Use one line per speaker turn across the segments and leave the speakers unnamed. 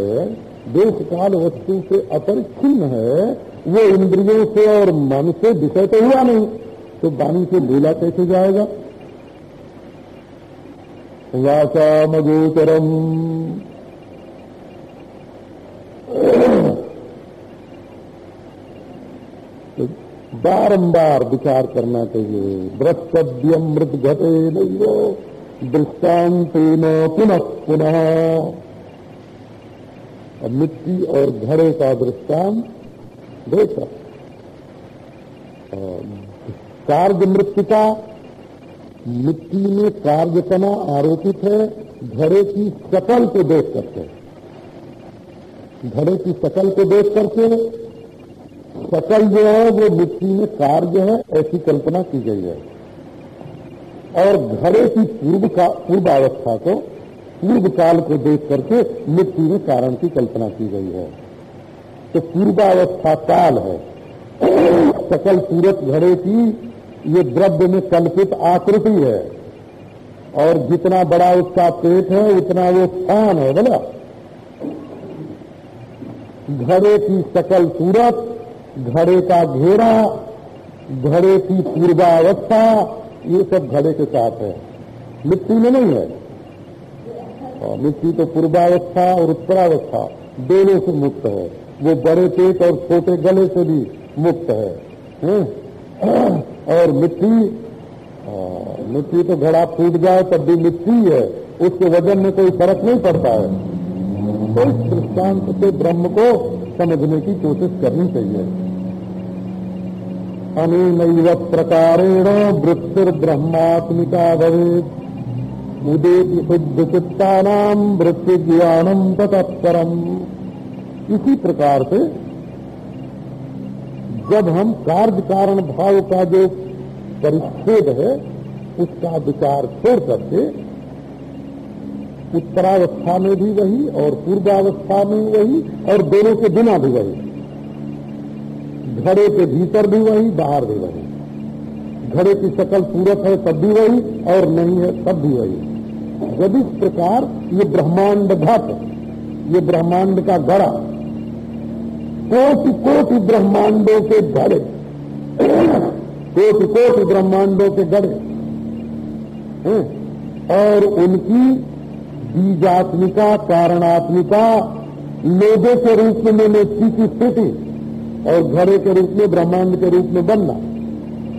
है देश काल वस्तु से अपरिच्छिन्न है, वो इंद्रियों से और मन से विषय तो हुआ नहीं तो वाणी से बोला कैसे जाएगा? वाचा मगोचरम तो बारंबार विचार करना चाहिए द्रष्टव्यम मृत घटे नहीं दृष्टान्तेन पुनः पुनः। मिट्टी और घड़े का दृष्टांत देखा कार्य मृत्यु मिट्टी में कार्यपना आरोपित है, घड़े की शकल को देख करके घड़े की शकल को देख करके शकल जो है, वो मिट्टी में कार्य है, ऐसी कल्पना की गई है। और घड़े की पूर्व का, पूर्वावस्था को पूर्व काल को देख करके मिट्टी में कारण की कल्पना की गई है। तो पूर्वावस्था काल है। सकल सूरत घड़े की ये द्रव्य में कल्पित आकृति है। और जितना बड़ा उसका पेट है, उतना वो स्थान है, बोला। घड़े की सकल सूरत घड़े का घेरा, घड़े की पूर्वावस्था, ये सब घड़े के साथ है। मिट्टी में नहीं है। और मिट्टी तो पूर्वावस्था और उत्तरावस्था दोनों से मुक्त है। वो बड़े पेट और छोटे गले से भी मुक्त है, है? और मिट्टी मिट्टी तो घड़ा फूट जाए तब भी मिट्टी है। उसके वज़न में कोई फ़र्क नहीं पड़ता है। तो इस दृष्टांत से ब्रह्म को समझने की कोशिश करनी चाहिए। अनेन प्रकारेण वृत्तिर ब्रह्मात्मिका भवेद उदेति नाम वृत्ति ज्ञानम तत्परम। इसी प्रकार से जब हम कार्य कारण भाव का जो परिच्छेद है, उसका विचार छोड़ करके उत्तरावस्था में भी वही और पूर्वावस्था में वही और दोनों के बिना भी वही, घड़े के भीतर भी वही, बाहर भी वही। घड़े की शकल सूरत है, तब भी वही, और नहीं है, तब भी वही। जब इस प्रकार ये ब्रह्मांड घट, ये ब्रह्मांड का गड़ा कोटि कोटि ब्रह्मांडों के घड़े कोटि कोटि ब्रह्मांडों के गड़े और उनकी बीजात्मिका कारणात्मिका लोगों के रूप में की स्थिति, और घड़े के रूप में, ब्रह्मांड के रूप में बनना।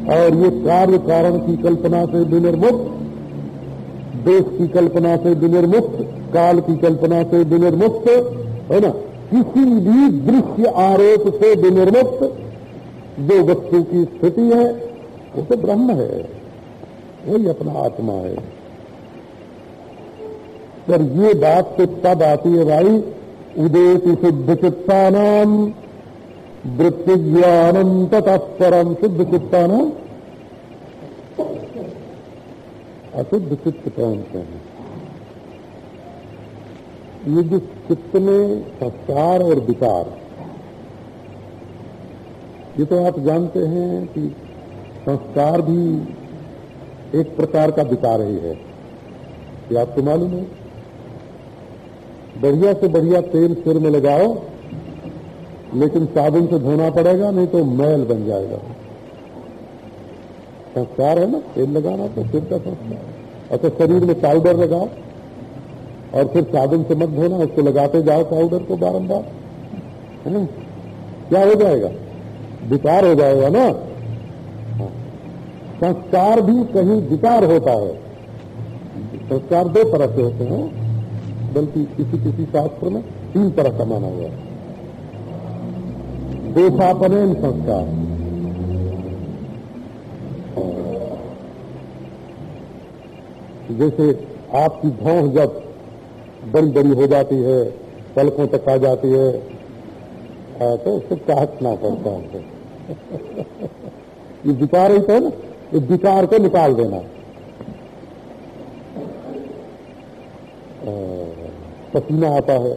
और ये कार्य कारण की कल्पना से विनिर्मुक्त, देश की कल्पना से विनिर्मुक्त, काल की कल्पना से विनिर्मुक्त, है ना? किसी भी दृश्य आरोप से विनिर्मुक्त जो वस्तु की स्थिति है, वो तो ब्रह्म है। वही अपना आत्मा है। पर ये बात तो तब आती है भाई, उदेति शुद्ध चित्ता नाम वृत्ति ज्ञानम तत्परम शुद्ध चित्ता नाम अशुद्ध चित्त कौन से हैं ये जो चित्त में संस्कार और विकार, ये तो आप जानते हैं कि संस्कार भी एक प्रकार का विकार ही है। ये आपको मालूम है? बढ़िया से बढ़िया तेल सिर में लगाओ लेकिन साबुन से धोना पड़ेगा, नहीं तो मैल बन जाएगा। संस्कार है ना, तेल लगाना तो सिर का संस्कार अच्छा शरीर में पाउडर लगाओ, और फिर साबुन से मत धोना, उसको लगाते जाओ पाउडर को बारम्बार है ना? क्या हो जाएगा? विकार हो जाएगा ना? संस्कार भी कहीं विकार होता है। संस्कार दो तरह से होते हैं, बल्कि किसी किसी शास्त्र में तीन तरह का माना हुआ है। दोषापन संस्कार। जैसे आपकी भौह जब बड़ी बड़ी हो जाती है, पलकों तक आ जाती है तो उसको काटना पड़ता है ये विकार ही तो ना, ये विकार को निकाल देना। पसीना आता है।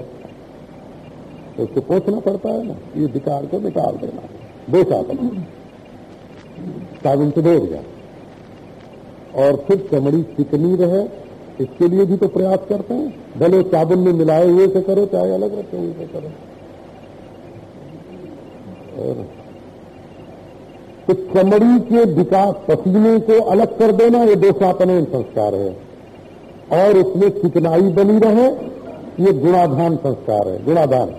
तो उसको पोछना पड़ता है ना, ये विकार को निकाल देना। करना साबुन से धो दिया और फिर चमड़ी चिकनी रहे, इसके लिए भी तो प्रयास करते हैं। भले साबुन में मिलाए हुए से करो, चाहे अलग रखे हुए से करो। और तो चमड़ी के विकास पसीने को अलग कर देना, ये दोषापनयन संस्कार है। और उसमें चिकनाई बनी रहे, ये गुणाधान संस्कार है, गुणाधान।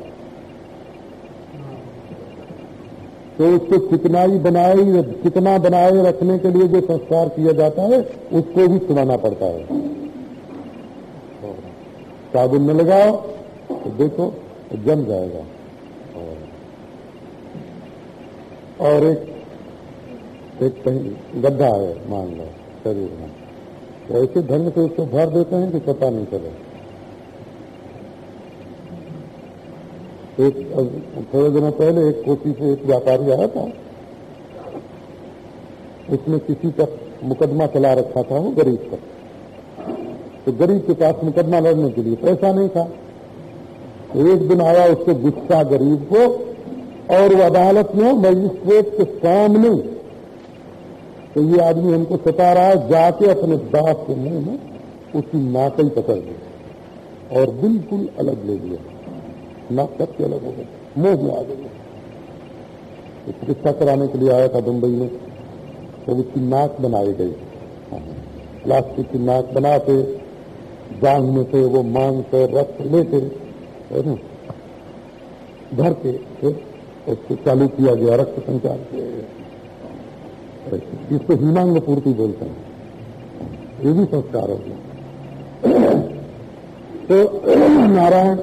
तो उसको चिकनाई बनाई चिकना बनाए रखने के लिए जो संस्कार किया जाता है, उसको भी सुनाना पड़ता है। साबुन में लगाओ तो देखो, जम जाएगा। और एक एक कहीं गड्ढा है, मान लो, शरीर में। तो ऐसे ढंग से उसको भर देते हैं कि पता नहीं चले। एक थोड़े दिनों पहले एक कोसी से एक व्यापारी आया था। उसने किसी का मुकदमा चला रखा था, वो गरीब का तो गरीब के पास मुकदमा लड़ने के लिए पैसा नहीं था। तो एक दिन आया उसको गुस्सा गरीब को, और वो अदालत में मजिस्ट्रेट के सामने। तो ये आदमी हमको सता रहा है, जाके अपने बाप के मुँह में उसकी नाकई पकड़ दी और बिल्कुल अलग ले लिया। नाक कट के अलग हो गए मुँह में आ गई तो चिकित्सा कराने के लिए आया था मुंबई में। तो उसकी नाक बनाई गई। प्लास्टिक की नाक बनाते जांग में से वो मांग से रक्त लेके भर के उसको चालू किया गया, रक्त संचार किया गया। इसको हिमांग पूर्ति बोलते हैं। ये भी संस्कार हो गया। तो नारायण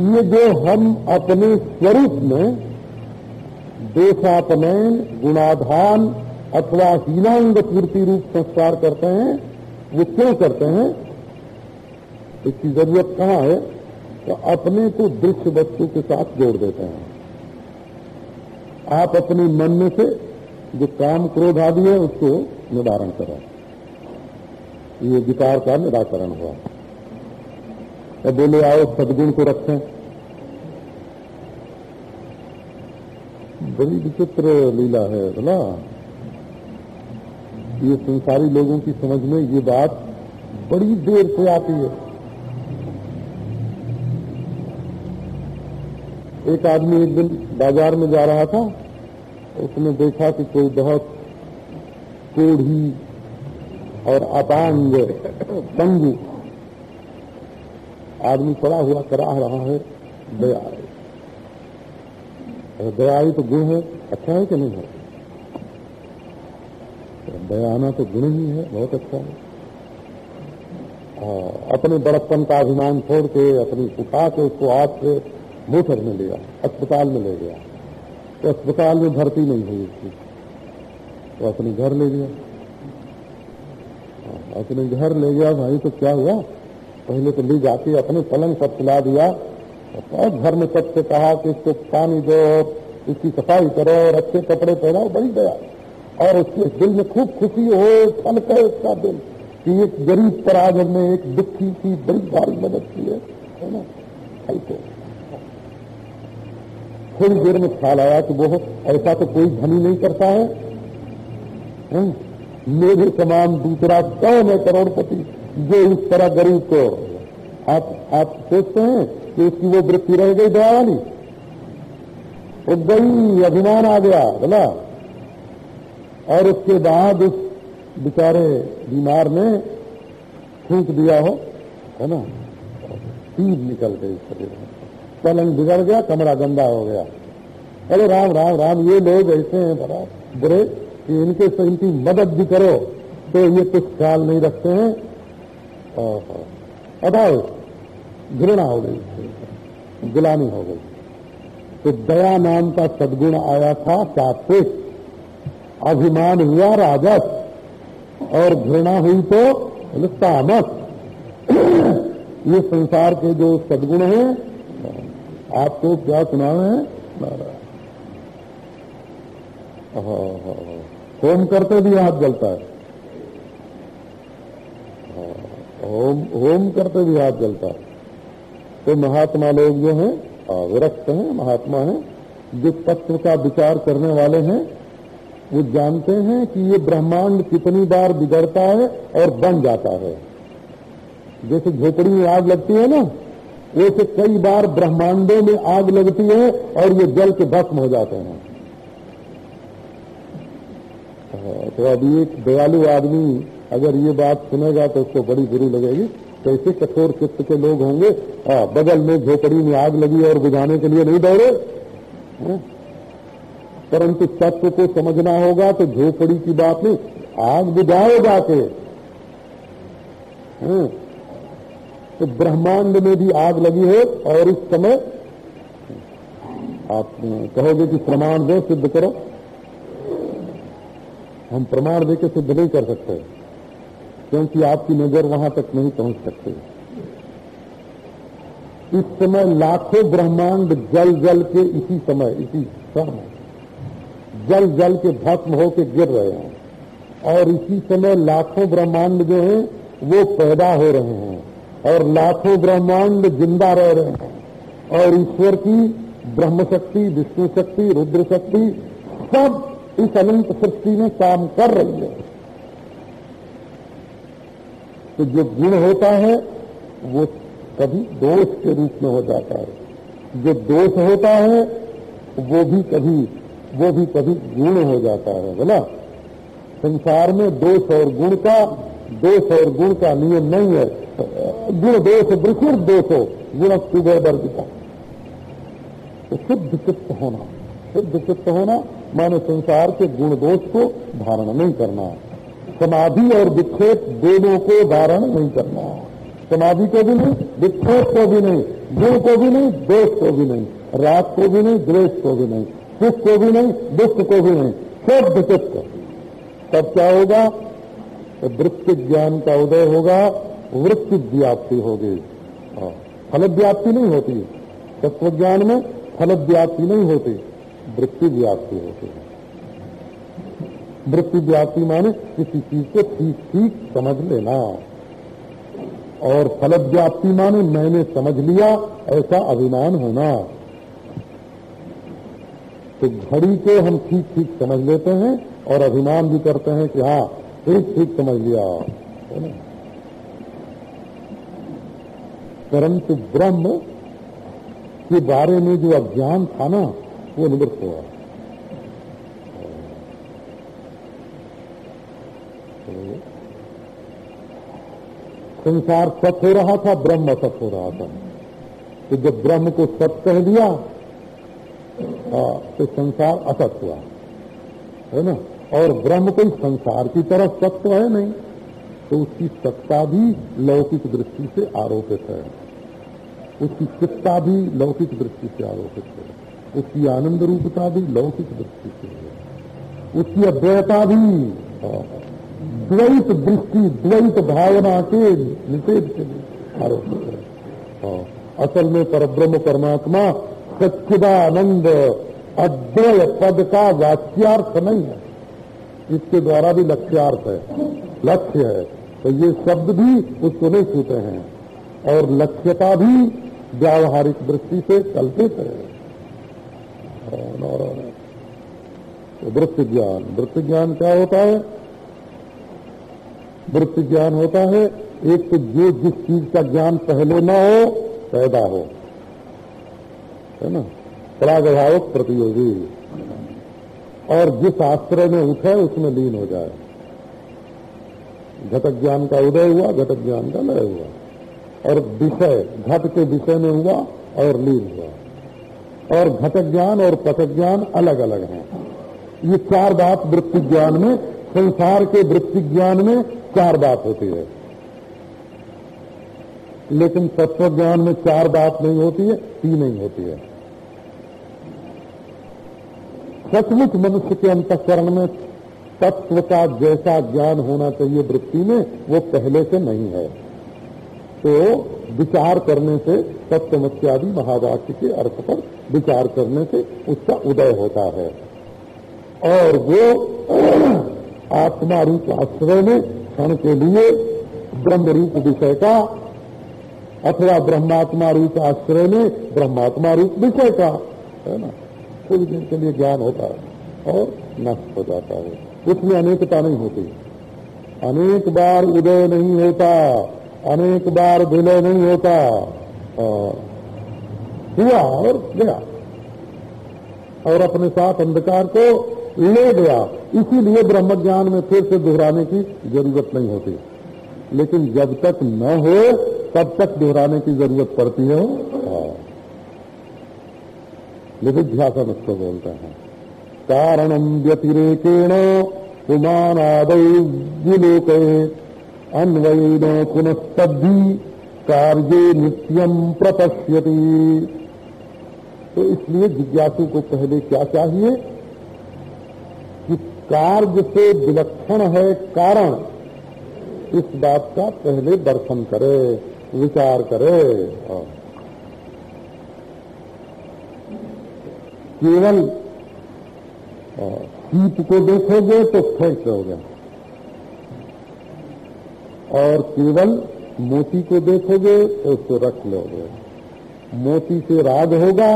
ये जो हम अपने स्वरूप में देशापनयन गुणाधान अथवा हीनांग पूर्ति रूप संस्कार करते हैं, वो क्यों करते हैं? इसकी ज़रूरत कहाँ है? तो अपने को दृश्य वस्तु के साथ जोड़ देते हैं। आप अपने मन में से जो काम क्रोध आदि है, उसको निवारण करें। ये विकार का निराकरण हुआ। और बोले, आओ, सदगुण को रखें। बड़ी विचित्र लीला है, बोला। ये संसारी लोगों की समझ में ये बात बड़ी देर से आती है। एक आदमी एक दिन बाज़ार में जा रहा था, उसने देखा कि कोई बहुत कोढ़ी और अपांग पंगु आदमी पड़ा हुआ कराह रहा है, दया दयाई तो गुण है अच्छा है कि नहीं है? दया आना तो गुण ही है, बहुत अच्छा है। अपने बड़प्पन का अभिमान छोड़ के, अपनी उठा के उसको हाथ से मोटर में लिया अस्पताल में ले गया। तो अस्पताल में भर्ती नहीं हुई उसकी। तो अपने घर ले गया अपने घर ले गया भाई तो क्या हुआ? पहले तो ले जाके अपने पलंग पर खिला दिया। और घर में सबसे कहा कि इसको पानी दो इसकी सफ़ाई करो और अच्छे कपड़े पहनाओ बड़ी गया और उसके दिल में खूब खुशी हो छलक उसका दिल। कि एक गरीब पर आज हमने एक दुखी की बड़ी भारी मदद की है ना? ऐसे थोड़ी देर में ख्याल आया कि वो ऐसा तो कोई धनी नहीं करता है, है? मेरे समान दूसरा कौन है करोड़पति? जो इस तरह गरीब को आप आप सोचते हैं कि उसकी वो वृत्ति रह गई दया वाली वो गई अभिमान आ गया, बोला। और उसके बाद उस बेचारे बीमार ने फूक दिया हो, है ना? तीर निकल गई शरीर में। पलंग बिगड़ गया, कमरा गंदा हो गया। अरे राम राम राम, ये लोग ऐसे हैं, बड़ा बुरे, कि इनके इनकी मदद भी करो तो ये कुछ ख्याल नहीं रखते हैं। अदाओ घृणा हो गई। गुलामी हो गई। तो दया नाम का सदगुण आया था सात्विक। अभिमान हुआ राजस, और घृणा हुई तो तामस ये संसार के जो सदगुण हैं, आपको क्या सुनाना है? होम करते भी हाथ जलता है? होम होम करते भी हाथ जलता है। तो महात्मा लोग जो हैं विरक्त हैं महात्मा हैं जो तत्व का विचार करने वाले हैं वो जानते हैं कि ये ब्रह्मांड कितनी बार बिगड़ता है और बन जाता है। जैसे झोपड़ी में आग लगती है ना वैसे कई बार ब्रह्मांडों में आग लगती है और ये जल के भस्म हो जाते हैं। हाँ, तो अभी एक दयालु आदमी अगर ये बात सुनेगा तो उसको बड़ी बुरी लगेगी। कैसे कठोर चित्त के लोग होंगे? आ, बगल में झोपड़ी में आग लगी और बुझाने के लिए नहीं दौड़े। परंतु तत्व को समझना होगा तो झोपड़ी की बात नहीं आग बुझाओ जाके। तो ब्रह्मांड में भी आग लगी है और इस समय आप कहोगे कि प्रमाण दो सिद्ध करो। हम प्रमाण देकर सिद्ध नहीं कर सकते। क्योंकि आपकी नज़र वहाँ तक नहीं पहुँच सकते। इस समय लाखों ब्रह्मांड जल जल के इसी समय इसी समय जल जल के भस्म होकर गिर रहे हैं। और इसी समय लाखों ब्रह्मांड जो है, वो पैदा हो रहे हैं। और लाखों ब्रह्मांड ज़िंदा रह रहे हैं। और ईश्वर की ब्रह्म शक्ति विष्णु शक्ति, रुद्र शक्ति सब इस अनंत सृष्टि में काम कर रही है। तो जो गुण होता है, वो कभी दोष के रूप में हो जाता है। जो दोष होता है, वो भी कभी, वो भी कभी गुण हो जाता है बोला संसार में दोष और गुण का, दोष और गुण का नियम नहीं है। गुण दोष विकृत दोष हो, गुण सुबह का तो शुद्ध चित्त होना, शुद्ध चित्त होना, माने संसार के गुण दोष को धारण नहीं करना। समाधि और विक्षेप दोनों को धारण नहीं करना। समाधि को भी नहीं विक्षेप को भी नहीं गुण को भी नहीं दोष को भी नहीं रात को भी नहीं द्वेष को भी नहीं सुख को भी नहीं दुख को भी नहीं सब विचित्र तब क्या होगा? तो वृत्ति ज्ञान का उदय होगा वृत्ति व्याप्ति होगी। हाँ, फल व्याप्ति नहीं होती। तत्व ज्ञान में फल व्याप्ति नहीं होती वृत्ति व्याप्ति होती है। वृत्ति व्याप्ति माने किसी चीज़ को ठीक ठीक समझ लेना। और फल व्याप्ति माने मैंने समझ लिया, ऐसा अभिमान होना। तो घड़ी को हम ठीक ठीक समझ लेते हैं और अभिमान भी करते हैं कि हाँ ठीक ठीक समझ लिया। परंतु ब्रह्म के बारे में जो अज्ञान था ना, वो निवृत्त हुआ। संसार सत हो रहा था, ब्रह्म सत हो रहा था। तो जब ब्रह्म को सत कह दिया तो संसार असत हुआ। है ना? और ब्रह्म कोई संसार की तरफ़ सत्य है नहीं तो उसकी सत्ता भी लौकिक दृष्टि से आरोपित है। उसकी चित्ता भी लौकिक दृष्टि से आरोपित है। उसकी आनंद रूपता भी लौकिक दृष्टि से है। उसकी अद्वैता भी द्वैत दृष्टि, द्वैत भावना के निषेध के लिए आरोप हाँ। असल में परब्रह्म परमात्मा सच्चिदानंद अद्वय पद का वाक्यार्थ नहीं है। इसके द्वारा भी लक्ष्यार्थ है, लक्ष्य है। तो ये शब्द भी उसको नहीं छूते हैं और लक्ष्यता भी व्यावहारिक दृष्टि से कल्पित है। वृत्ति ज्ञान वृत्ति ज्ञान क्या होता है? वृत्ति ज्ञान होता है, एक तो जो जिस चीज़ का ज्ञान पहले न हो, पैदा हो। है ना? प्रागभावक प्रतियोगी। और जिस आश्रय में उठे, उसमें लीन हो जाए। घटक ज्ञान का उदय हुआ, घटक ज्ञान का लय हुआ। और विषय, घट के विषय में हुआ और लीन हुआ। और घटक ज्ञान और पटक ज्ञान अलग अलग हैं। ये चार बात वृत्ति ज्ञान में, संसार के वृत्ति ज्ञान में चार बात होती है। लेकिन तत्व ज्ञान में चार बात नहीं होती है, तीन नहीं होती है। सचमुच मनुष्य के अंतकरण में तत्व का जैसा ज्ञान होना चाहिए वृत्ति में, वो पहले से नहीं है। तो विचार करने से तत्वमत्यादि महावाक्य के अर्थ पर विचार करने से उसका उदय होता है। और वो आत्मा रूप आश्रय में क्षण के लिए ब्रह्म रूप विषय का अथवा ब्रह्मात्मा रूप आश्रय में ब्रह्मात्मा रूप विषय का, है ना? कुछ दिन के लिए ज्ञान होता है और नष्ट हो जाता है। उसमें अनेकता नहीं होती। अनेक बार उदय नहीं होता, अनेक बार विलय नहीं होता। हुआ और गया। और अपने साथ अंधकार को ले गया। इसीलिए ब्रह्म ज्ञान में फिर से दोहराने की ज़रूरत नहीं होती। लेकिन जब तक न हो, तब तक दोहराने की ज़रूरत पड़ती है। निधिध्यासन उसको बोलते हैं। कारणम व्यतिरेकेण पुमानादय विलोक, अन्वयन पुनस्तब्धि कार्य नित्यम प्रपश्यति। तो इसलिए जिज्ञासु को पहले क्या चाहिए? कार्य से विलक्षण है कारण। इस बात का पहले दर्शन करे, विचार करे। केवल शीत को देखोगे तो फेंक दोगे और केवल मोती को देखोगे तो उसको रख लोगे। मोती से राग होगा,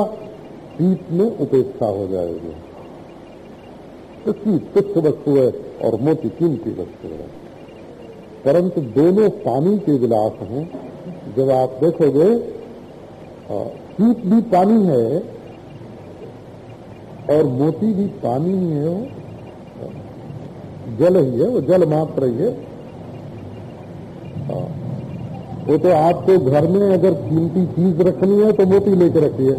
शीत में उपेक्षा हो जाएगी। तो तुच्छ वस्तु है और मोती कीमती वस्तु है। परंतु दोनों पानी के गिलास हैं। जब आप देखोगे शीत भी पानी है और मोती भी पानी ही है वो। जल ही है, वो जल मात्र ही है। वो तो आपको घर में अगर कीमती चीज़ रखनी है तो मोती लेके रखिए।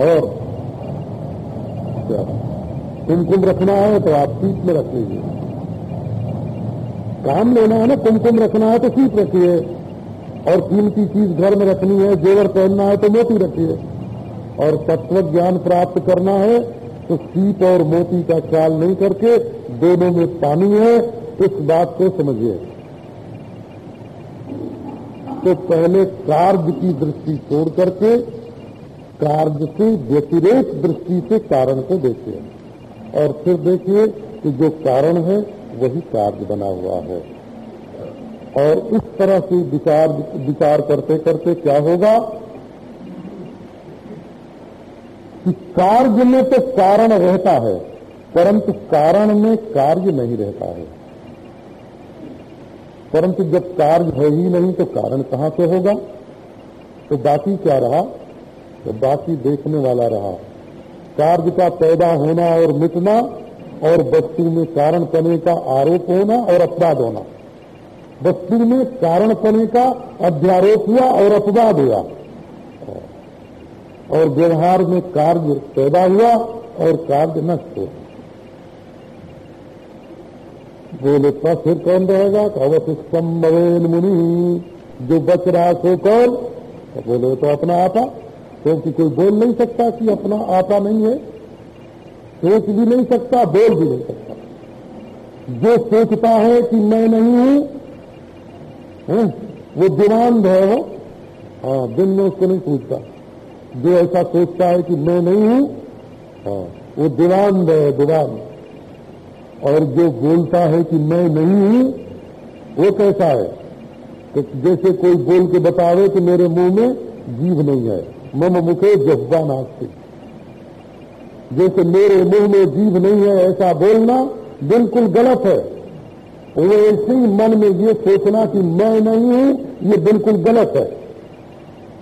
और क्या कुमकुम रखना है तो आप सीट में रख लीजिए। काम लेना है ना कुमकुम रखना है तो सीट रखिए। और कीमती चीज़ घर में रखनी है, जेवर पहनना है तो मोती रखिए। और तत्व ज्ञान प्राप्त करना है तो सीप और मोती का ख्याल नहीं करके दोनों में पानी है, इस बात को समझिए। तो पहले कार्य की दृष्टि छोड़ करके कार्य से व्यतिरेक दृष्टि से कारण को देखिए और फिर देखिए कि जो कारण है, वही कार्य बना हुआ है। और इस तरह से विचार विचार करते करते क्या होगा? कि कार्य में तो कारण रहता है, परंतु कारण में कार्य नहीं रहता है। परंतु जब कार्य है ही नहीं तो कारण कहाँ से होगा? तो बाकी क्या रहा? बाकी देखने वाला रहा। कार्य का पैदा होना और मिटना और वस्तु में कारण पने का आरोप होना और अपवाद होना। वस्तु में कारण पने का अध्यारोप हुआ और अपवाद हुआ। और व्यवहार में कार्य पैदा हुआ और कार्य नष्ट हुआ। बोले तो फिर कौन रहेगा? अवशिष्टम मवेन मुनि। जो बच रहा सो तो बोले तो अपना आपा। क्योंकि कोई बोल नहीं सकता कि अपना आता नहीं है, सोच भी नहीं सकता, बोल भी नहीं सकता। जो सोचता है कि मैं नहीं हूँ वो दिमांध है। वो हाँ दिन में उसको नहीं पूछता। जो ऐसा सोचता है कि मैं नहीं हूँ हाँ वो दिवान है, दिवान। और जो बोलता है कि मैं नहीं हूँ, वो कैसा है? तो जैसे कोई बोल के बतावे कि मेरे मुँह में जीव नहीं है। मम मुखे जज्बा नास्ती जैसे मेरे मुँह में जीव नहीं है, ऐसा बोलना बिल्कुल गलत है। वो ऐसे ही मन में ये सोचना कि मैं नहीं हूँ, ये बिल्कुल गलत है।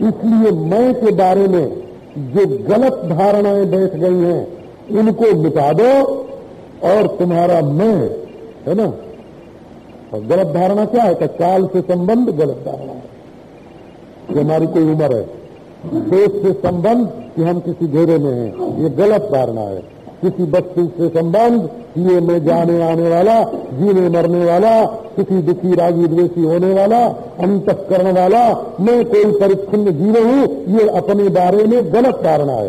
इसलिए मैं के बारे में जो गलत धारणाएँ बैठ गई हैं, इनको मिटा दो और तुम्हारा मैं, है ना? और गलत धारणा क्या है? कि काल से संबंध गलत धारणा है। हमारी कोई उम्र है। देश से संबंध कि हम किसी घेरे में हैं। ये गलत धारणा है। किसी वस्तु से संबंध, ये में जाने आने वाला, जीने मरने वाला, किसी दुखी, रागी, द्वेषी होने वाला अंतक करने वाला, मैं कोई परिच्छिन्न जीव हूँ, ये अपने बारे में गलत धारणा है।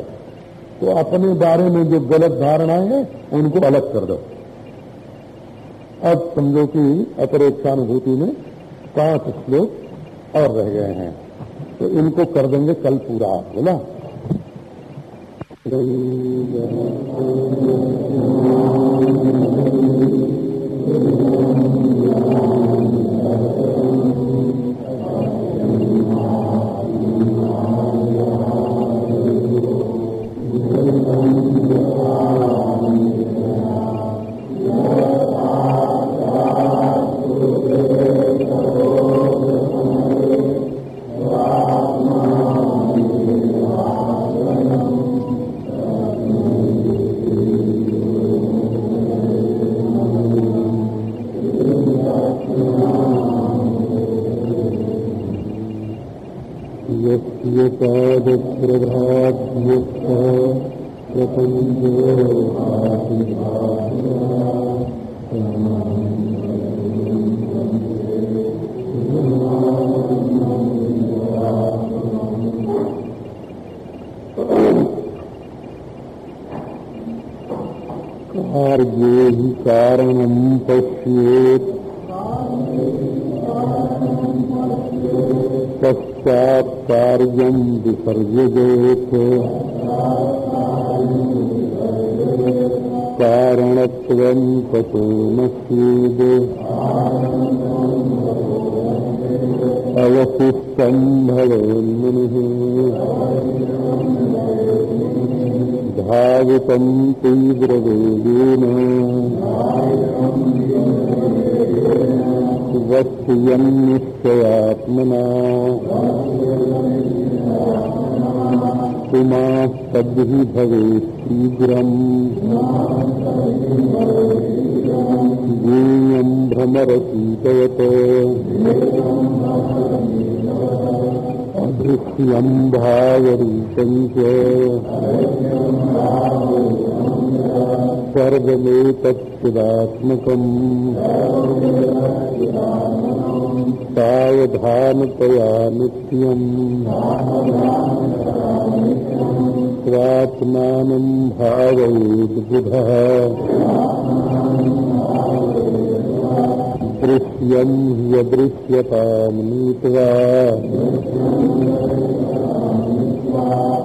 तो अपने बारे में जो गलत धारणाएँ हैं, उनको अलग कर दो। अब समझो कि अपरोक्षानुभूति में पाँच श्लोक और रह गए हैं। तो इनको कर देंगे कल पूरा बोला प्रभाद्युक्त प्रपञ्चो कार्ये हि कारणम् पश्येत् पश्चात् कार्यम् विसर्जयेत् कारणत्वम् ततो न तीव्रवेगेन वक्ष्यम् निश्चयात्मना पुमास्तद्हि भवेत् शीघ्रम्। ज्ञेयम् भ्रमरतीतयत्। अदृश्यम् सर्वमेतत्सदात्मकम् सावधानतया नित्यम् स्वात्मानम् भावयेद्बुधः दृश्यम् ह्यदृश्यताम्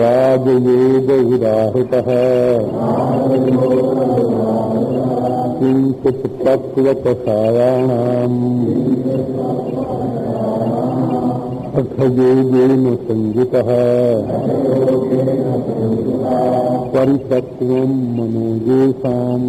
राजयोगविदाहृतः किञ्चित् पक्वकषायाणाम् अर्थयोगेन सञ्जितः परिपक्वम् मनोजेषाम्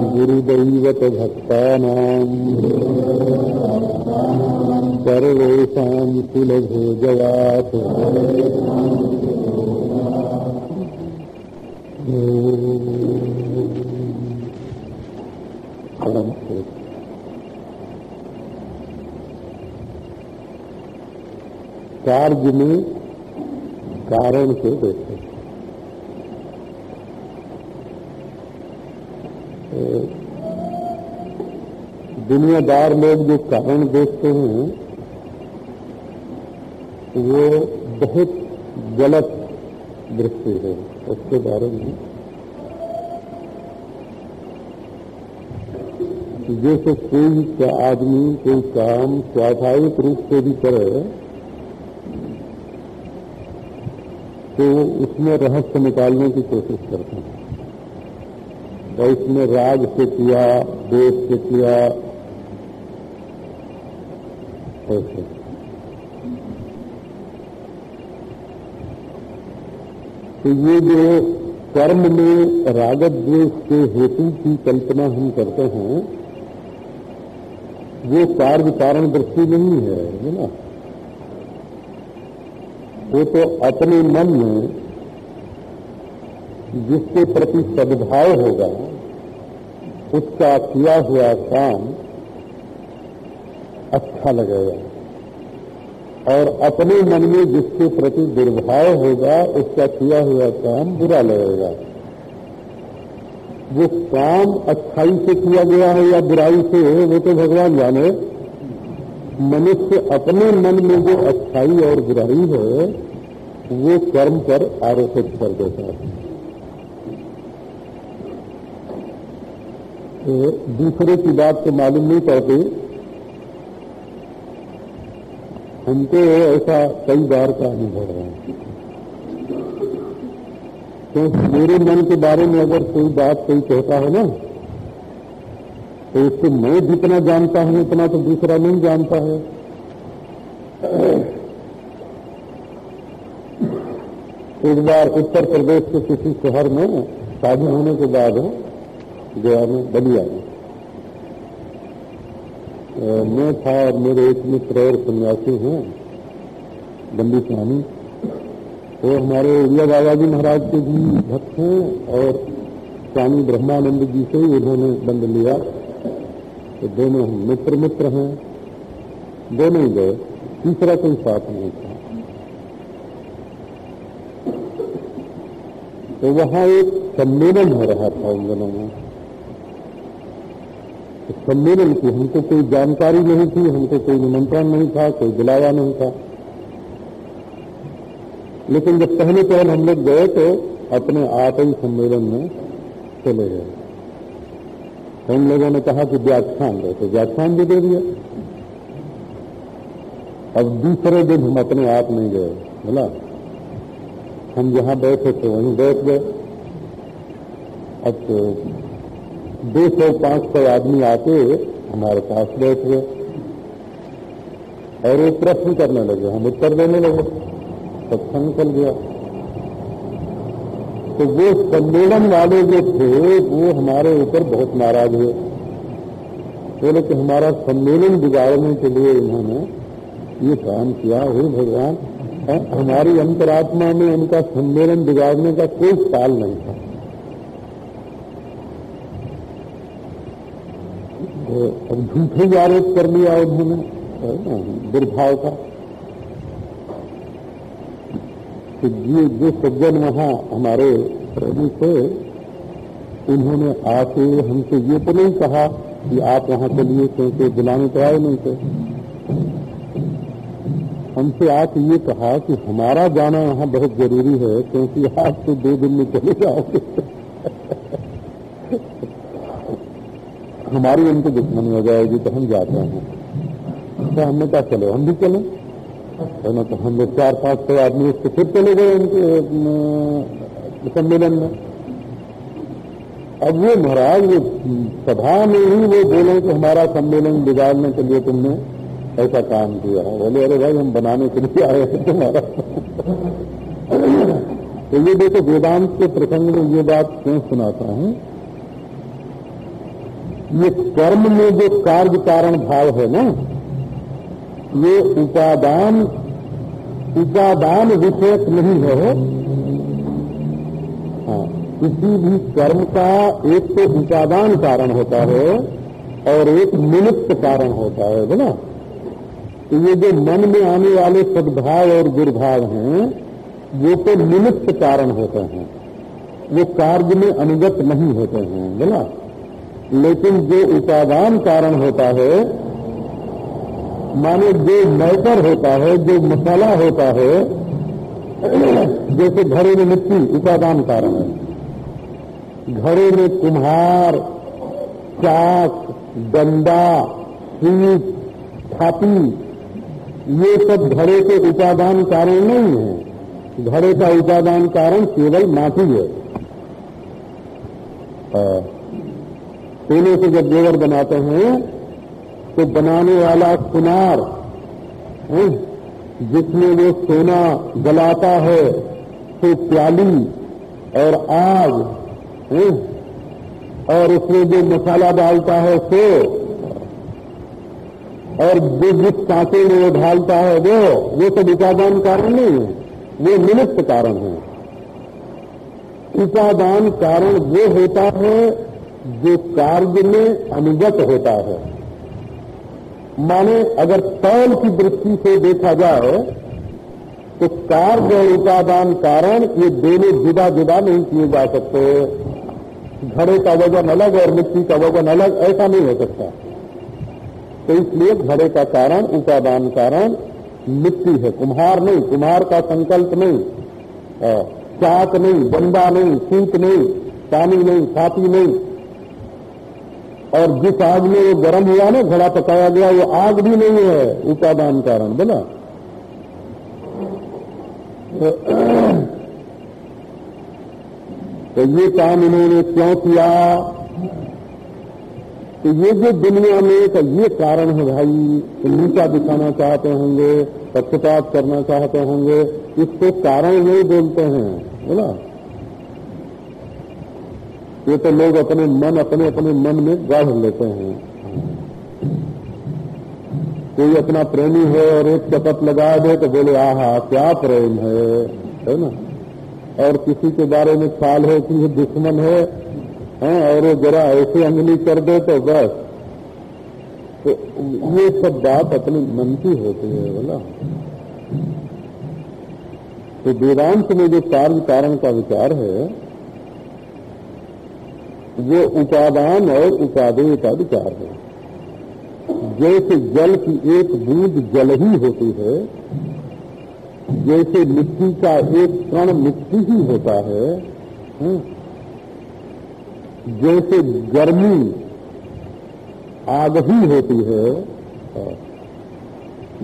गुरुदैवतभक्तानाम् सर्वेषाम् सुलभो जयात् कार्य में कारण से देखें। दुनियादार लोग जो कारण देखते हैं, वो बहुत गलत दृष्टि है। उसके बारे में जैसे कोई का आदमी, कोई काम स्वाभाविक रूप से भी करे तो उसमें रहस्य निकालने की कोशिश करते हैं। और इसमें राग से किया, देश से किया। ऐसे। तो ये जो कर्म में रागत के हेतु की कल्पना हम करते हैं, वो कार्य कारण दृष्टि नहीं है है ना? वो तो अपने मन में जिसके प्रति सद्भाव होगा उसका किया हुआ काम अच्छा लगेगा। और अपने मन में जिसके प्रति दुर्भाव होगा, उसका किया हुआ काम बुरा लगेगा। वो काम अच्छाई से किया गया है या बुराई से है, वो तो भगवान जाने। मनुष्य अपने मन में जो अच्छाई और बुराई है, वो कर्म पर आरोपित कर देता है। दूसरे की बात तो मालूम नहीं पड़ती। हमको ऐसा कई बार का अनुभव है। तो मेरे मन के बारे में अगर कोई बात कोई कहता है ना तो उसको मैं जितना जानता हूँ, उतना तो दूसरा नहीं जानता है। एक बार उत्तर प्रदेश के किसी शहर में शादी होने के बाद गया में बलिया में मैं था और मेरे एक मित्र और सन्यासी हैं, बंदी स्वामी वो हमारे उड़िया बाबा जी महाराज के भी भक्त हैं और स्वामी ब्रह्मानंद जी से ही उन्होंने दंड लिया। तो दोनों हम मित्र मित्र हैं। दोनों ही गए, तीसरा कोई साथ नहीं था। तो वहाँ एक सम्मेलन हो रहा था उन दिनों में। सम्मेलन की हमको कोई जानकारी नहीं थी, हमको कोई निमंत्रण नहीं था, कोई बुलावा नहीं था। लेकिन जब पहले पहल हम लोग गए तो अपने आप ही सम्मेलन में चले गए। हम लोगों ने कहा कि व्याख्यान दे तो व्याख्यान भी दे दिया। अब दूसरे दिन हम अपने आप नहीं गए, बोला, हम जहाँ बैठे थे वहीं बैठ गए। अब तो दो सौ पाँच सौ आदमी आके हमारे पास बैठ गए और वो प्रश्न करने लगे, हम उत्तर देने लगे सत्संग निकल गया। तो वो सम्मेलन वाले जो थे, वो हमारे ऊपर बहुत नाराज़ हुए। बोले कि हमारा सम्मेलन बिगाड़ने के लिए इन्होंने ये काम किया, हे भगवान हमारी अंतरात्मा में उनका सम्मेलन बिगाड़ने का कोई साल नहीं था। अब झूठे आरोप कर लिया उन्होंने। दुर्भाव का। कि ये जो सज्जन वहाँ हमारे प्रभु थे, उन्होंने आके हमसे ये तो नहीं कहा कि आप वहाँ चलिए, क्योंकि बुलाने तो आए नहीं थे। हमसे आके ये कहा कि हमारा जाना वहाँ बहुत ज़रूरी है, क्योंकि आप तो दो दिन में चले जाओगे। हमारी उनको दुश्मनी हो जाएगी तो हम जाते हैं। तो हमने कहा, चलो, हम भी चले। है ना तो हम लोग चार पाँच सौ आदमी उसके फिर चले गए उनके सम्मेलन में। अब वो महाराज, वो सभा में ही वो बोले कि हमारा सम्मेलन बिगाड़ने के लिए तुमने ऐसा काम किया है। बोले, अरे भाई, हम बनाने के लिए आए हैं तुम्हारा। तो ये देखो, वेदांत के प्रसंग में ये बात क्यों सुनाता हूँ? ये कर्म में जो कार्य कारण भाव है ना, ये उपादान उपादान विषयक नहीं है। हाँ किसी भी कर्म का एक तो उपादान कारण होता है और एक निमित्त कारण होता है बोला तो ये जो मन में आने वाले सद्भाव और दुर्भाव हैं, वो तो निमित्त कारण होते हैं। वो कार्य में अनुगत नहीं होते हैं बोला लेकिन जो उपादान कारण होता है, माने जो मैटर होता है, जो मसाला होता है, जैसे घरे में मिट्टी, उपादान कारण है। घरे में कुम्हार, चाक, डंडा सीट थापी, ये सब घड़े के उपादान कारण नहीं है। घड़े का उपादान कारण केवल माटी है। सोने से जब जेवर बनाते हैं तो बनाने वाला सुनार जिसमें वो सोना गलाता है तो प्याली और आग? और उसमें जो मसाला डालता है सो, और जो जिस कांटे में वो ढालता है वो वो सब उपादान कारण नहीं है, वो निमित्त कारण है उपादान कारण वो होता है जो कार्य में अनुगत होता है। माने अगर तौल की दृष्टि से देखा जाए तो कार्य और उपादान कारण ये दोनों जुदा जुदा नहीं किए जा सकते। घड़े का वज़न अलग और मिट्टी का वज़न अलग, ऐसा नहीं हो सकता। तो इसलिए घड़े का कारण, उपादान कारण मिट्टी है। कुम्हार नहीं, कुम्हार का संकल्प नहीं चाक नहीं, बंदा नहीं सूत नहीं, पानी नहीं, छाती नहीं और जिस आग में वो गर्म हुआ ना, घड़ा पकाया गया, वो आग भी नहीं है, उपादान कारण बोला तो ये काम इन्होंने क्यों किया? तो ये जो दुनिया में तो ये कारण है भाई नीचा दिखाना चाहते होंगे, पक्षपात करना चाहते होंगे, इसको कारण नहीं बोलते हैं, बोला? ये तो लोग अपने मन, अपने अपने मन में गढ़ लेते हैं। कोई अपना प्रेमी है और एक चपत लगा दे तो बोले, आहा, क्या प्रेम है? है ना? और किसी के बारे में ख्याल है कि ये दुश्मन है, हैं, और वो जरा ऐसे अंगली कर दे तो बस। तो ये सब बात अपने मन की होती है, बोला। तो वेदांत में जो कार्य कारण का विचार है वो उपादान और उपादेय का विचार है। जैसे जल की एक बूंद जल ही होती है जैसे मिट्टी का एक कण मिट्टी ही होता है हम्म, जैसे गर्मी आग ही होती है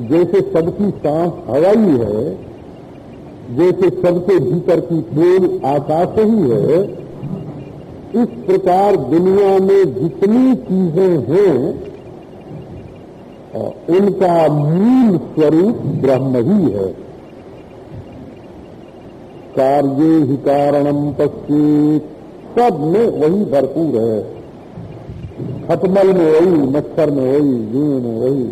जैसे सबकी सांस हवाई है जैसे सबके भीतर की प्रेम आकाश ही है इस प्रकार दुनिया में जितनी चीज़ें हैं उनका मूल स्वरूप ब्रह्म ही है। कार्य ही कारणम पश्चित सब में वही भरपूर है। खतमल में वही, मच्छर में वही, जीव में वही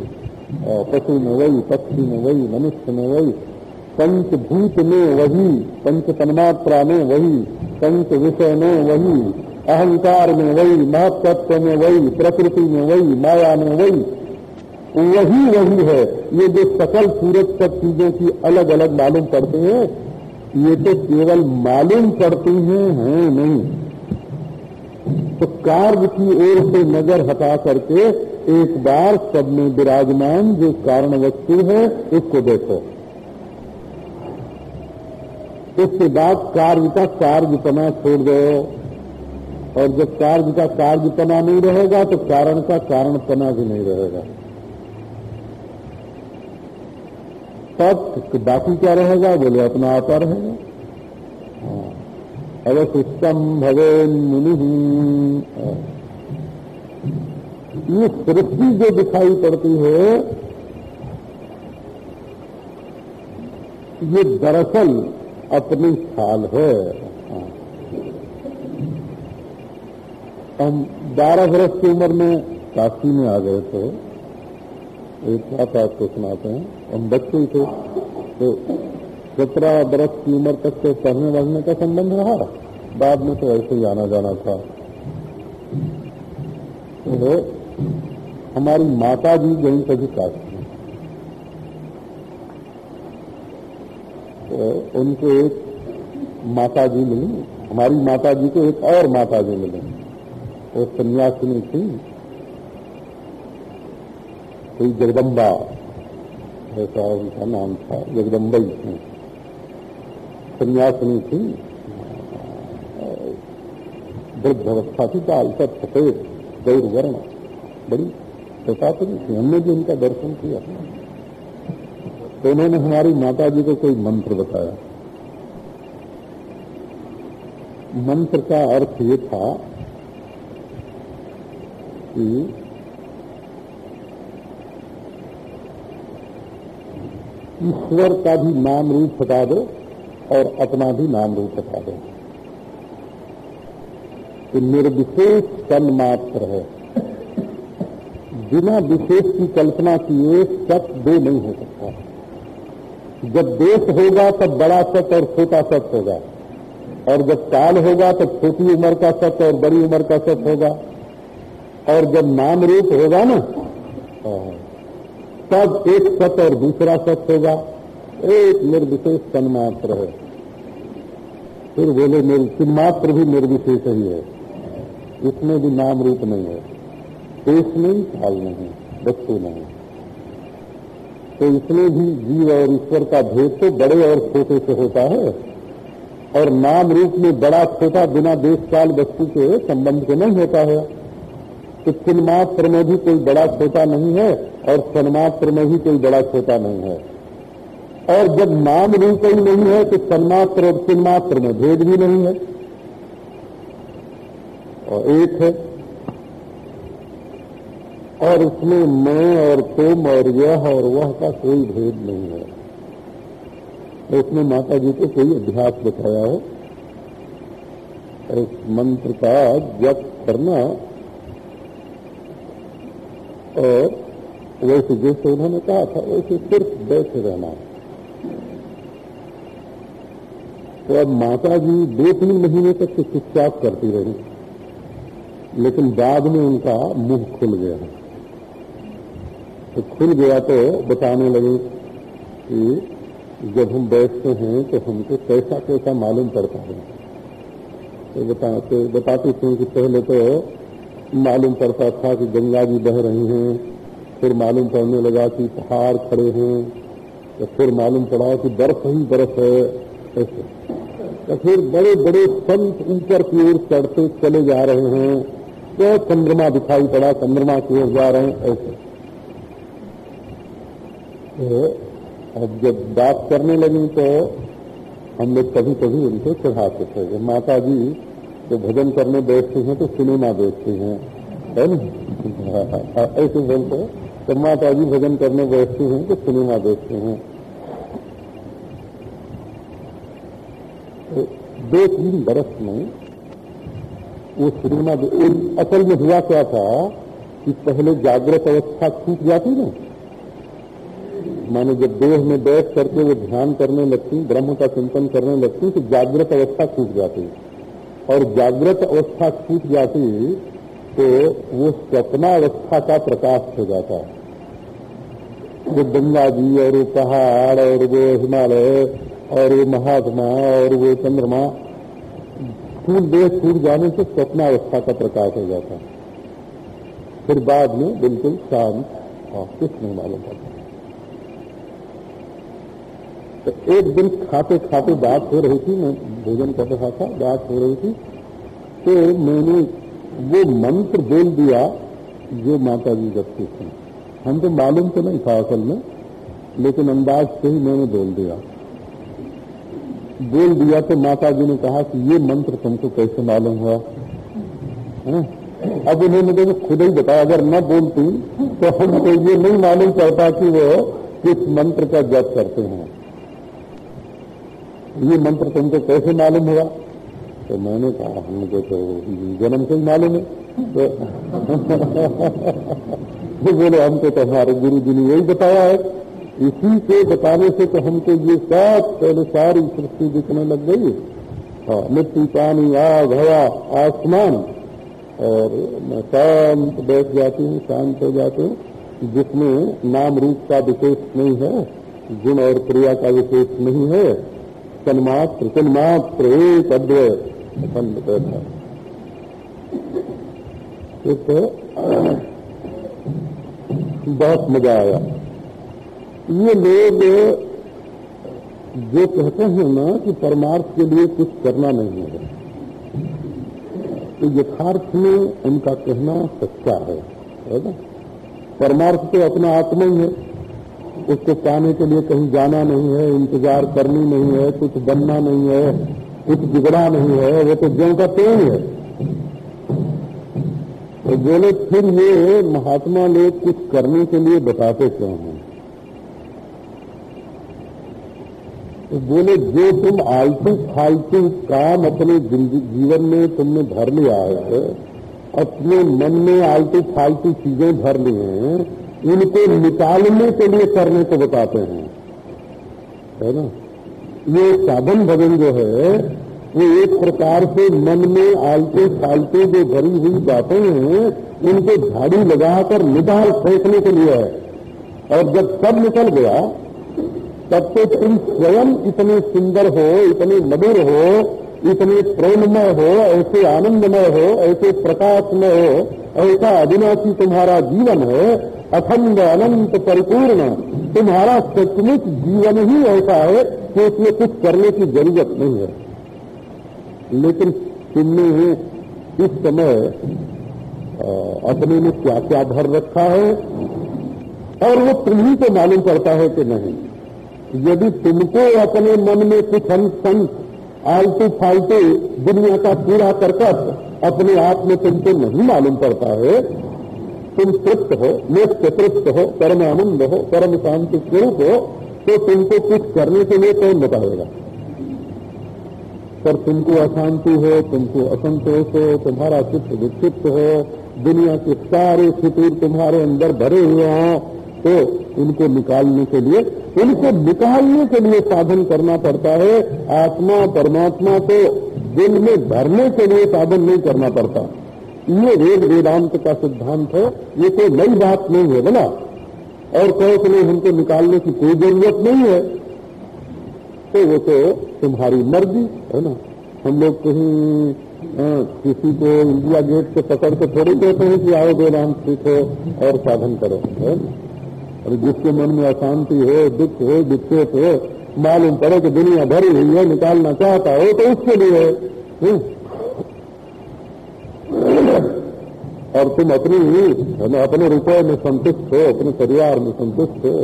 पशु में वही, पक्षी में वही, मनुष्य में वही, पंचभूत में वही, पंच तन्मात्रा में वही, पंच विषय में वही अहंकार में वही महत्व में वही, प्रकृति में वही, माया में वही वही वही है। ये जो सकल सूरज सब चीज़ों की अलग अलग मालूम पड़ते हैं, ये तो केवल मालूम पड़ती हैं हैं नहीं। तो कार्य की ओर से नज़र हटा करके एक बार सब में विराजमान जो कारण वस्तु है, उसको देखो। उसके बाद कार्य का कार्यपना छोड़ दो। और जब कार्य का कार्यपना नहीं रहेगा तो कारण का कारणपना भी नहीं रहेगा। तब बाकी क्या रहेगा? बोले, अपना आता रहेगा। अवशिष्टम भवे मुनि। ये सृष्टि जो दिखाई पड़ती है, ये दरअसल अपनी साल है। हम बारह वर्ष की उम्र में काशी में आ गए थे। एक बात आपको सुनाते हैं। हम बच्चे थे तो सत्रह बरस की उम्र तक तो पढ़ने वढ़ने का संबंध रहा। बाद में तो ऐसे ही आना जाना था। तो हमारी माता जी गई कभी काशी तो उनको एक माता जी मिली। हमारी माता जी को एक और माता जी मिली। वो सन्यासिनी थी कोई जगदम्बा, ऐसा उनका नाम था जगदम्बई थी। सन्यासिनी थी वृद्ध अवस्था थी, काल सब सफ़ेद गौर वर्ण बड़ी प्रतापनी थी। हमने भी उनका दर्शन किया। तो उन्होंने हमारी माता जी को कोई मंत्र बताया। मंत्र का अर्थ ये था कि ईश्वर का भी नाम रूप हटा दो और अपना भी नाम रूप हटा दो। कि निर्विशेष तन मात्र है। बिना विशेष की कल्पना किए सत दो नहीं हो सकता। जब देश होगा तब बड़ा सत और छोटा सत होगा। और जब काल होगा तो छोटी उम्र का सत और बड़ी उम्र का सत होगा। और जब नाम रूप होगा ना तब एक सत और दूसरा सत होगा। एक निर्विशेष तन्मात्र है। फिर बोले चिन्मात्र भी निर्विशेष ही है। इसमें भी नाम रूप नहीं है। देश नहीं काल नहीं, वस्तु नहीं। तो इसमें भी जीव और ईश्वर का भेद तो बड़े और छोटे से होता है। और नाम रूप में बड़ा, छोटा, बिना देश, काल, वस्तु के संबंध के नहीं होता है। तो चिन्मात्र में भी कोई बड़ा छोटा नहीं है और सन्मात्र में भी कोई बड़ा छोटा नहीं है। और जब नाम रूप ही नहीं है तो सन्मात्र और चिन्मात्र में भेद भी नहीं है। और एक है, और उसमें मैं और तुम और यह और वह का कोई भेद नहीं है। तो उसमें माता जी को कोई अभ्यास बताया हो। इस मंत्र का जप करना और वैसे जैसे उन्होंने कहा था, वैसे सिर्फ़ बैठे रहना। तो अब माता जी दो तीन महीने तक तो चुपचाप करती रही, लेकिन बाद में उनका मुँह खुल गया। तो खुल गया तो बताने लगे कि जब हम बैठते हैं तो हमको कैसा कैसा मालूम पड़ता है। तो बताते बताते थे कि पहले तो मालूम पड़ता था कि गंगा जी बह रही हैं। फिर मालूम पड़ने लगा कि पहाड़ खड़े हैं। तो फिर मालूम पड़ा कि बर्फ़ ही बर्फ़ है। ऐसे। तो फिर बड़े बड़े संत ऊपर की ओर चढ़ते चले जा रहे हैं। तो चंद्रमा दिखाई पड़ा, चंद्रमा की ओर जा रहे हैं। ऐसे। तो अब जब बात करने लगी तो हम लोग कभी कभी उनको चढ़ाते थे। माता जी तो भजन करने बैठते हैं तो सिनेमा देखते हैं। है ना? ऐसे बोलते हैं। तो माता जी भजन करने बैठते हैं तो सिनेमा देखते हैं। तो दो तीन बरस में वो सिनेमा असल में हुआ क्या था कि पहले जागृत अवस्था छूट जाती ना। माने जब देह में बैठ करके वो ध्यान करने लगती, ब्रह्म का चिंतन करने लगती तो जागृत अवस्था छूट जाती। और जागृत अवस्था छूट जाती तो वो स्वप्नावस्था का प्रकाश हो जाता। है वो गंगा जी और वो पहाड़ और वो हिमालय और वो महात्मा और वो चंद्रमा फूल देह छूट जाने से स्वप्नावस्था का प्रकाश हो जाता। है फिर बाद में बिल्कुल शांत और कुछ नहीं मालूम पड़ता। तो एक दिन खाते खाते बात हो रही थी, मैं भोजन कर रहा था, बात हो रही थी। तो मैंने वो मंत्र बोल दिया जो माता जी जपती थी। हमको तो मालूम तो नहीं था असल में, लेकिन अंदाज से ही मैंने बोल दिया। बोल दिया तो माता जी ने कहा कि ये मंत्र तुमको कैसे मालूम हुआ? है? अब उन्होंने तो खुद ही बताया, अगर न बोलती तो हमको ये नहीं मालूम पड़ता कि वो किस मंत्र का जप करते हैं। ये मंत्र तुमको कैसे मालूम हुआ? तो मैंने कहा हमको तो जन्म से ही मालूम है। तो, तो बोले हमको तो हमारे गुरु जी ने यही बताया है। इसी के बताने से तो हमको ये सब पहले सारी सृष्टि दिखने लग गई हाँ मिट्टी पानी आग हवा आसमान और मैं शांत बैठ जाती हूँ शांत हो जाती हूँ जिसमें नाम रूप का विशेष नहीं है गुण और क्रिया का विशेष नहीं है। तन्मात्र तन्मात्र एक अद्वय अखंड बैठा तो बहुत मज़ा आया। ये लोग जो कहते हैं ना कि परमार्थ के लिए कुछ करना नहीं है तो यथार्थ में उनका कहना सच्चा है है ना? परमार्थ तो अपना आत्मा ही है। उसको पाने के लिए कहीं जाना नहीं है, इंतज़ार करनी नहीं है, कुछ बनना नहीं है, कुछ बिगड़ा नहीं है, वो तो ज्यो का पेड़ है तो बोले, फिर ये महात्मा लोग कुछ करने के लिए बताते क्यों हैं? तो बोले, जो तुम आलतू फालतू काम अपने जीवन में तुमने भर लिया है, अपने मन में आलतू फालतू चीज़ें भर ली हैं इनको निकालने के लिए करने को बताते हैं। है ना? ये साधन भजन जो है, वो एक प्रकार से मन में आलते फालते जो भरी हुई बातें हैं, उनको झाड़ी लगाकर निकाल फेंकने के लिए है। और जब सब निकल गया, तब तो तुम स्वयं इतने सुंदर हो, इतने मधुर हो, इतने प्रेममय हो, ऐसे आनंदमय हो, ऐसे प्रकाशमय हो, ऐसा अविनाशी तुम्हारा जीवन है अखंड अनंत परिपूर्ण। तुम्हारा सचमुच जीवन ही ऐसा है कि उसमें कुछ करने की ज़रूरत नहीं है। लेकिन तुमने ही इस समय अपने में क्या क्या भर रखा है? और वो तुम्ही को मालूम पड़ता है कि नहीं। यदि तुमको अपने मन में कुछ अंश आलतू फालतू दुनिया का पूरा करकट अपने आप में तुमको नहीं मालूम पड़ता है तुम तृप्त हो नित्य तृप्त हो परम आनंद हो परम शांति स्वरूप हो तो तुमको कुछ करने के लिए कौन बताएगा? पर तुमको अशांति हो, तुमको असंतोष हो, तुम्हारा चित्त विक्षिप्त हो, दुनिया के सारे फितूर तुम्हारे अंदर भरे हुए हों तो इनको निकालने के लिए इनको निकालने के लिए साधन करना पड़ता है। आत्मा परमात्मा को दिल में भरने के लिए साधन नहीं करना पड़ता। ये वेद वेदांत का सिद्धांत है, ये कोई नई बात नहीं है बोला और कहो कि नहीं हमको निकालने की कोई ज़रूरत नहीं है। तो वो तो तुम्हारी मर्ज़ी, है ना? हम लोग कहीं किसी को इंडिया गेट से पकड़ के थोड़ी कहते हैं कि आओ वेदांत सीखो और साधन करो, है ना? और जिसके मन में अशांति हो, दुख हो विक्षेप हो, मालूम पड़े कि दुनिया भरी हुई है, निकालना चाहता हो तो उसके लिए, है और तुम अपनी अपने रुपये में संतुष्ट हो, अपने परिवार में संतुष्ट हो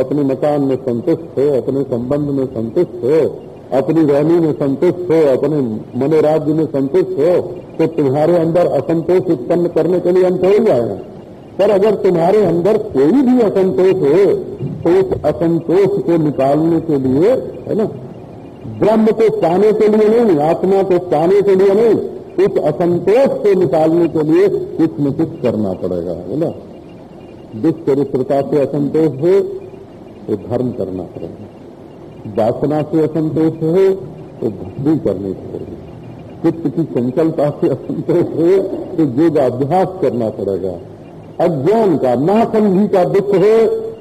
अपने मकान में संतुष्ट हो, अपने संबंध में संतुष्ट हो, अपनी रहनी में संतुष्ट हो, अपने मनोराज्य में संतुष्ट हो तो तुम्हारे अंदर असंतोष उत्पन्न करने के लिए हम थोड़ी आए हैं पर अगर तुम्हारे अंदर कोई भी असंतोष हो तो उस असंतोष को निकालने के लिए, है ना, ब्रह्म को पाने के लिए नहीं, आत्मा को पाने के लिए नहीं उस असंतोष को निकालने के लिए कुछ न कुछ करना पड़ेगा, है ना? दुष्चरित्रता से असंतोष हो तो धर्म करना पड़ेगा। वासना से असंतोष हो तो भक्ति करनी पड़ेगी। चित्त की चंचलता से असंतोष हो तो योग अभ्यास करना पड़ेगा। अज्ञान का नासंधि का दुख हो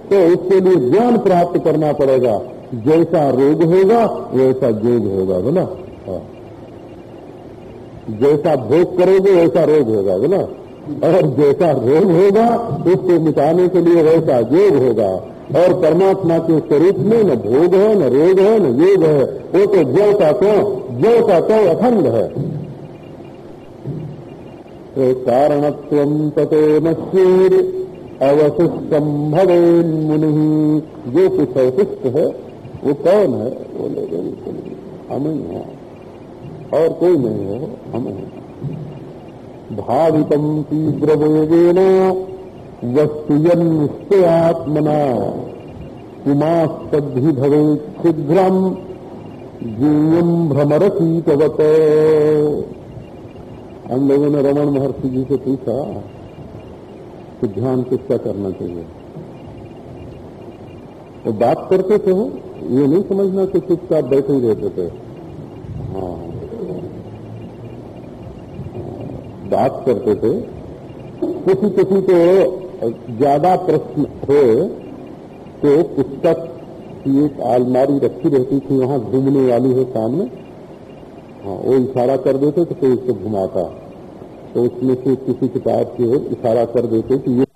तो उसके लिए ज्ञान प्राप्त करना पड़ेगा। जैसा रोग होगा, वैसा योग होगा बोला हाँ। जैसा भोग करोगे वैसा रोग होगा बोला और जैसा रोग होगा, उसको मिटाने के लिए वैसा योग होगा। और परमात्मा के स्वरूप में न भोग है, न रोग है, न योग है। वो तो ज्यो का क्यों? ज्यो का क्यों अखंड है? कारणत्व ततो नश्येर अवशिष्टम भवेन मुनि। जो कुछ अवशिष्ट है, वो कौन है? वो लोग ही हैं। और कोई नहीं है, हम हैं। भावितम तीव्र वेगेन वस्तुयन आत्मना। उमास्ति भवे शीघ्रम जीवम भ्रमरतीतवत हम लोगों ने रमन महर्षि जी से पूछा कि ध्यान किसका करना चाहिए? वो बात करते थे ये नहीं समझना कि चुपचाप बैठे ही रहते थे। हाँ। बात करते थे किसी किसी को ज़्यादा प्रश्न हो तो पुस्तक की एक आलमारी रखी रहती थी, वहाँ घूमने वाली है सामने। हाँ वो इशारा कर देते तो कोई उसको घुमाता। तो उसमें से किसी किताब की ओर इशारा कर देते कि ये